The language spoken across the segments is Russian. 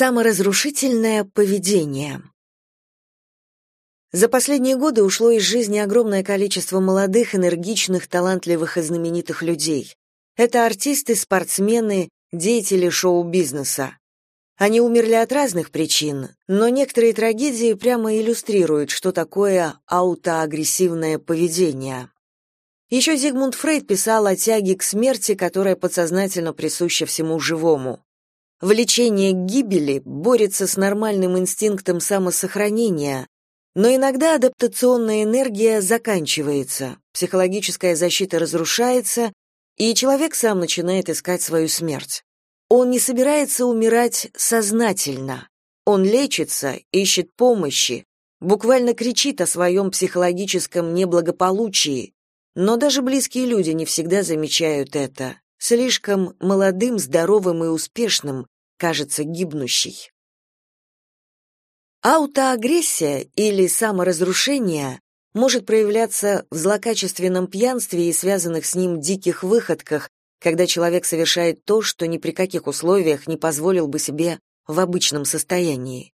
Саморазрушительное поведение. За последние годы ушло из жизни огромное количество молодых, энергичных, талантливых и знаменитых людей. Это артисты, спортсмены, деятели шоу-бизнеса. Они умерли от разных причин, но некоторые трагедии прямо иллюстрируют, что такое аутоагрессивное поведение. Еще Зигмунд Фрейд писал о тяге к смерти, которая подсознательно присуща всему живому. Влечение к гибели борется с нормальным инстинктом самосохранения, но иногда адаптационная энергия заканчивается, психологическая защита разрушается, и человек сам начинает искать свою смерть. Он не собирается умирать сознательно. Он лечится, ищет помощи, буквально кричит о своем психологическом неблагополучии, но даже близкие люди не всегда замечают это. Слишком молодым, здоровым и успешным кажется гибнущей. Аутоагрессия или саморазрушение может проявляться в злокачественном пьянстве и связанных с ним диких выходках, когда человек совершает то, что ни при каких условиях не позволил бы себе в обычном состоянии.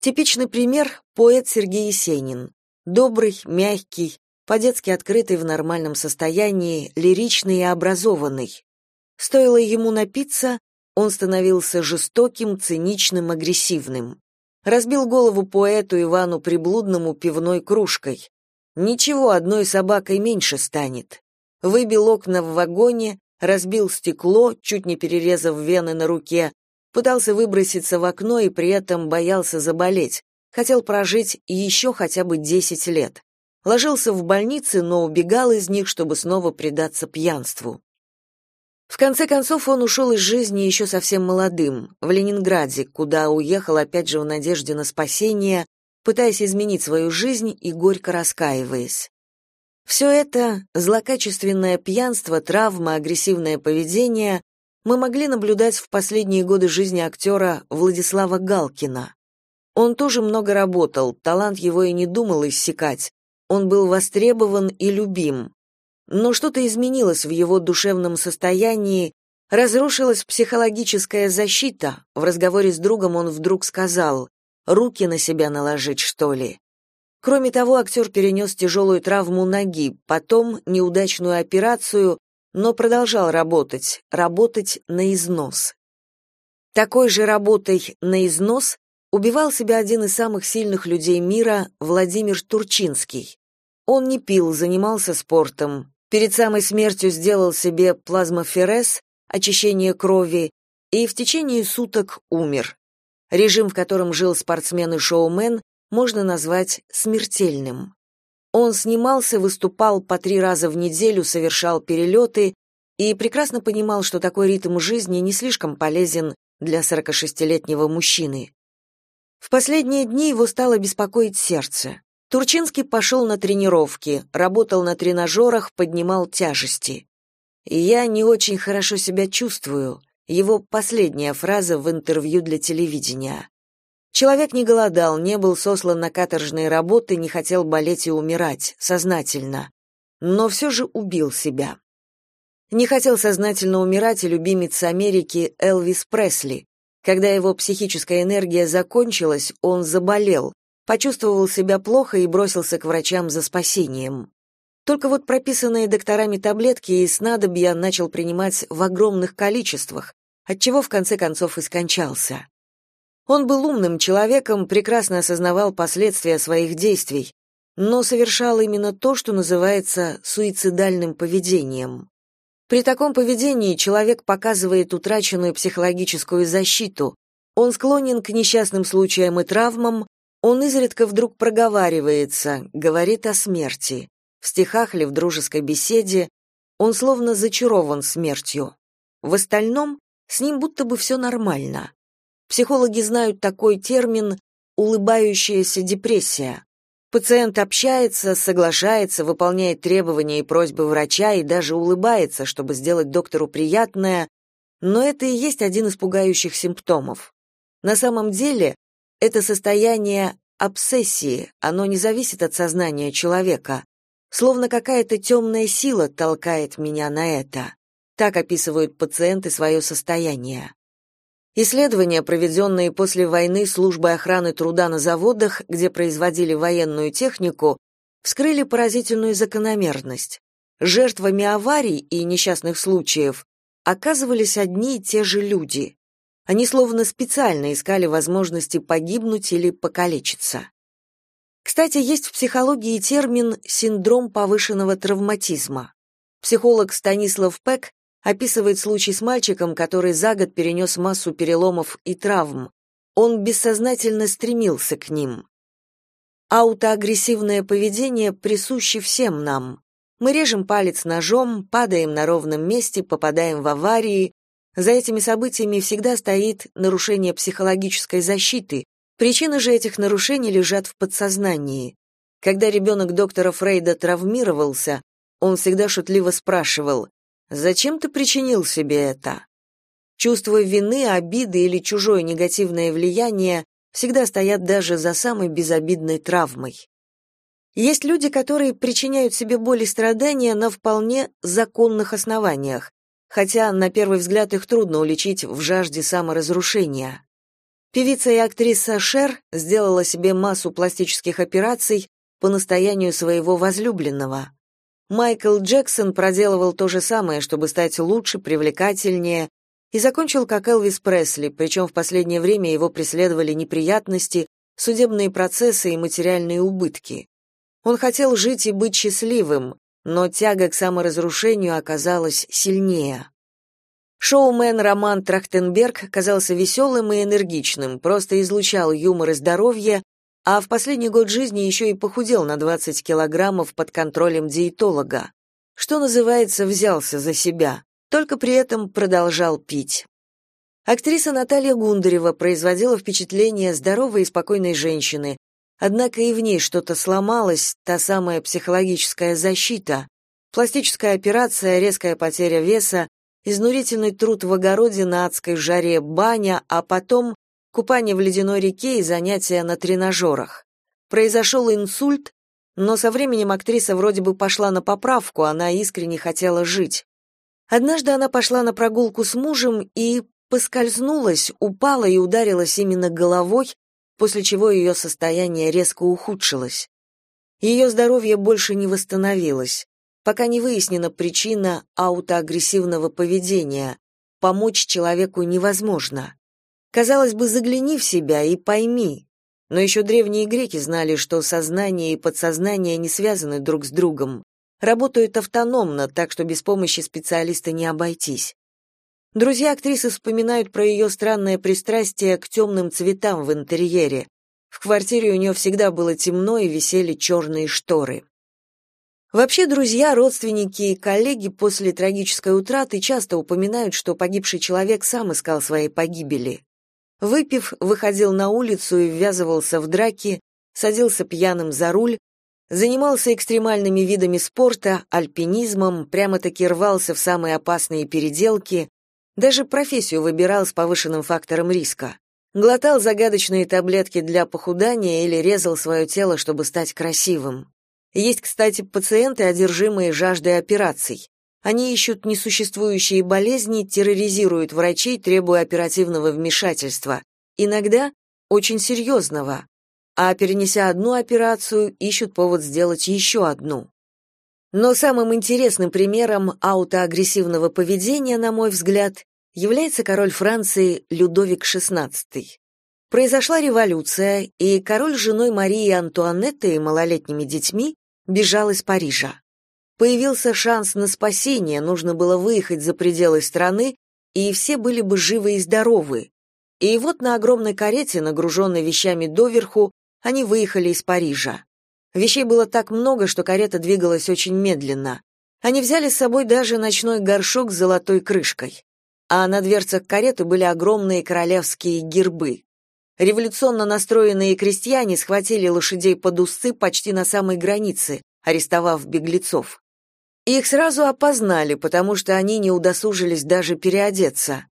Типичный пример — поэт Сергей Есенин. Добрый, мягкий, по-детски открытый в нормальном состоянии, лиричный и образованный. Стоило ему напиться, он становился жестоким, циничным, агрессивным. Разбил голову поэту Ивану Приблудному пивной кружкой. Ничего, одной собакой меньше станет. Выбил окна в вагоне, разбил стекло, чуть не перерезав вены на руке, пытался выброситься в окно и при этом боялся заболеть, хотел прожить еще хотя бы 10 лет. Ложился в больнице, но убегал из них, чтобы снова предаться пьянству. В конце концов, он ушел из жизни еще совсем молодым, в Ленинграде, куда уехал опять же в надежде на спасение, пытаясь изменить свою жизнь и горько раскаиваясь. Все это, злокачественное пьянство, травма, агрессивное поведение, мы могли наблюдать в последние годы жизни актера Владислава Галкина. Он тоже много работал, талант его и не думал иссякать. Он был востребован и любим но что-то изменилось в его душевном состоянии, разрушилась психологическая защита. В разговоре с другом он вдруг сказал «Руки на себя наложить, что ли?». Кроме того, актер перенес тяжелую травму ноги, потом неудачную операцию, но продолжал работать, работать на износ. Такой же работой на износ убивал себя один из самых сильных людей мира, Владимир Турчинский. Он не пил, занимался спортом, Перед самой смертью сделал себе плазмоферез, очищение крови, и в течение суток умер. Режим, в котором жил спортсмен и шоумен, можно назвать смертельным. Он снимался, выступал по три раза в неделю, совершал перелеты и прекрасно понимал, что такой ритм жизни не слишком полезен для 46-летнего мужчины. В последние дни его стало беспокоить сердце. Турчинский пошел на тренировки, работал на тренажерах, поднимал тяжести. «Я не очень хорошо себя чувствую», его последняя фраза в интервью для телевидения. Человек не голодал, не был сослан на каторжные работы, не хотел болеть и умирать, сознательно. Но все же убил себя. Не хотел сознательно умирать и любимец Америки Элвис Пресли. Когда его психическая энергия закончилась, он заболел, почувствовал себя плохо и бросился к врачам за спасением. Только вот прописанные докторами таблетки и снадобья начал принимать в огромных количествах, отчего в конце концов и скончался. Он был умным человеком, прекрасно осознавал последствия своих действий, но совершал именно то, что называется суицидальным поведением. При таком поведении человек показывает утраченную психологическую защиту, он склонен к несчастным случаям и травмам, он изредка вдруг проговаривается, говорит о смерти. В стихах ли в дружеской беседе он словно зачарован смертью. В остальном с ним будто бы все нормально. Психологи знают такой термин улыбающаяся депрессия. Пациент общается, соглашается, выполняет требования и просьбы врача и даже улыбается, чтобы сделать доктору приятное, но это и есть один из пугающих симптомов. На самом деле это состояние обсессии, оно не зависит от сознания человека. Словно какая-то темная сила толкает меня на это. Так описывают пациенты свое состояние. Исследования, проведенные после войны службой охраны труда на заводах, где производили военную технику, вскрыли поразительную закономерность. Жертвами аварий и несчастных случаев оказывались одни и те же люди. Они словно специально искали возможности погибнуть или покалечиться. Кстати, есть в психологии термин «синдром повышенного травматизма». Психолог Станислав Пек описывает случай с мальчиком, который за год перенес массу переломов и травм. Он бессознательно стремился к ним. Аутоагрессивное поведение присуще всем нам. Мы режем палец ножом, падаем на ровном месте, попадаем в аварии. За этими событиями всегда стоит нарушение психологической защиты. Причины же этих нарушений лежат в подсознании. Когда ребенок доктора Фрейда травмировался, он всегда шутливо спрашивал, «Зачем ты причинил себе это?» Чувство вины, обиды или чужое негативное влияние всегда стоят даже за самой безобидной травмой. Есть люди, которые причиняют себе боль и страдания на вполне законных основаниях, хотя на первый взгляд их трудно уличить в жажде саморазрушения. Певица и актриса Шер сделала себе массу пластических операций по настоянию своего возлюбленного. Майкл Джексон проделывал то же самое, чтобы стать лучше, привлекательнее, и закончил как Элвис Пресли, причем в последнее время его преследовали неприятности, судебные процессы и материальные убытки. Он хотел жить и быть счастливым, но тяга к саморазрушению оказалась сильнее. Шоумен Роман Трахтенберг казался веселым и энергичным, просто излучал юмор и здоровье, а в последний год жизни еще и похудел на 20 килограммов под контролем диетолога. Что называется, взялся за себя, только при этом продолжал пить. Актриса Наталья Гундарева производила впечатление здоровой и спокойной женщины, Однако и в ней что-то сломалось, та самая психологическая защита. Пластическая операция, резкая потеря веса, изнурительный труд в огороде на адской жаре, баня, а потом купание в ледяной реке и занятия на тренажерах. Произошел инсульт, но со временем актриса вроде бы пошла на поправку, она искренне хотела жить. Однажды она пошла на прогулку с мужем и поскользнулась, упала и ударилась именно головой после чего ее состояние резко ухудшилось. Ее здоровье больше не восстановилось, пока не выяснена причина аутоагрессивного поведения. Помочь человеку невозможно. Казалось бы, загляни в себя и пойми. Но еще древние греки знали, что сознание и подсознание не связаны друг с другом, работают автономно, так что без помощи специалиста не обойтись. Друзья актрисы вспоминают про ее странное пристрастие к темным цветам в интерьере. В квартире у нее всегда было темно и висели черные шторы. Вообще, друзья, родственники и коллеги после трагической утраты часто упоминают, что погибший человек сам искал своей погибели. Выпив, выходил на улицу и ввязывался в драки, садился пьяным за руль, занимался экстремальными видами спорта, альпинизмом, прямо-таки рвался в самые опасные переделки, даже профессию выбирал с повышенным фактором риска. Глотал загадочные таблетки для похудания или резал свое тело, чтобы стать красивым. Есть, кстати, пациенты, одержимые жаждой операций. Они ищут несуществующие болезни, терроризируют врачей, требуя оперативного вмешательства. Иногда очень серьезного. А перенеся одну операцию, ищут повод сделать еще одну. Но самым интересным примером аутоагрессивного поведения, на мой взгляд, является король Франции Людовик XVI. Произошла революция, и король с женой Марии Антуанетты и малолетними детьми бежал из Парижа. Появился шанс на спасение, нужно было выехать за пределы страны, и все были бы живы и здоровы. И вот на огромной карете, нагруженной вещами доверху, они выехали из Парижа. Вещей было так много, что карета двигалась очень медленно. Они взяли с собой даже ночной горшок с золотой крышкой а на дверцах кареты были огромные королевские гербы. Революционно настроенные крестьяне схватили лошадей под узцы почти на самой границе, арестовав беглецов. Их сразу опознали, потому что они не удосужились даже переодеться.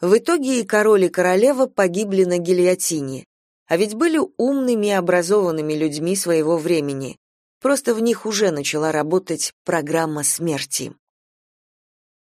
В итоге и король, и королева погибли на гильотине. А ведь были умными и образованными людьми своего времени. Просто в них уже начала работать программа смерти.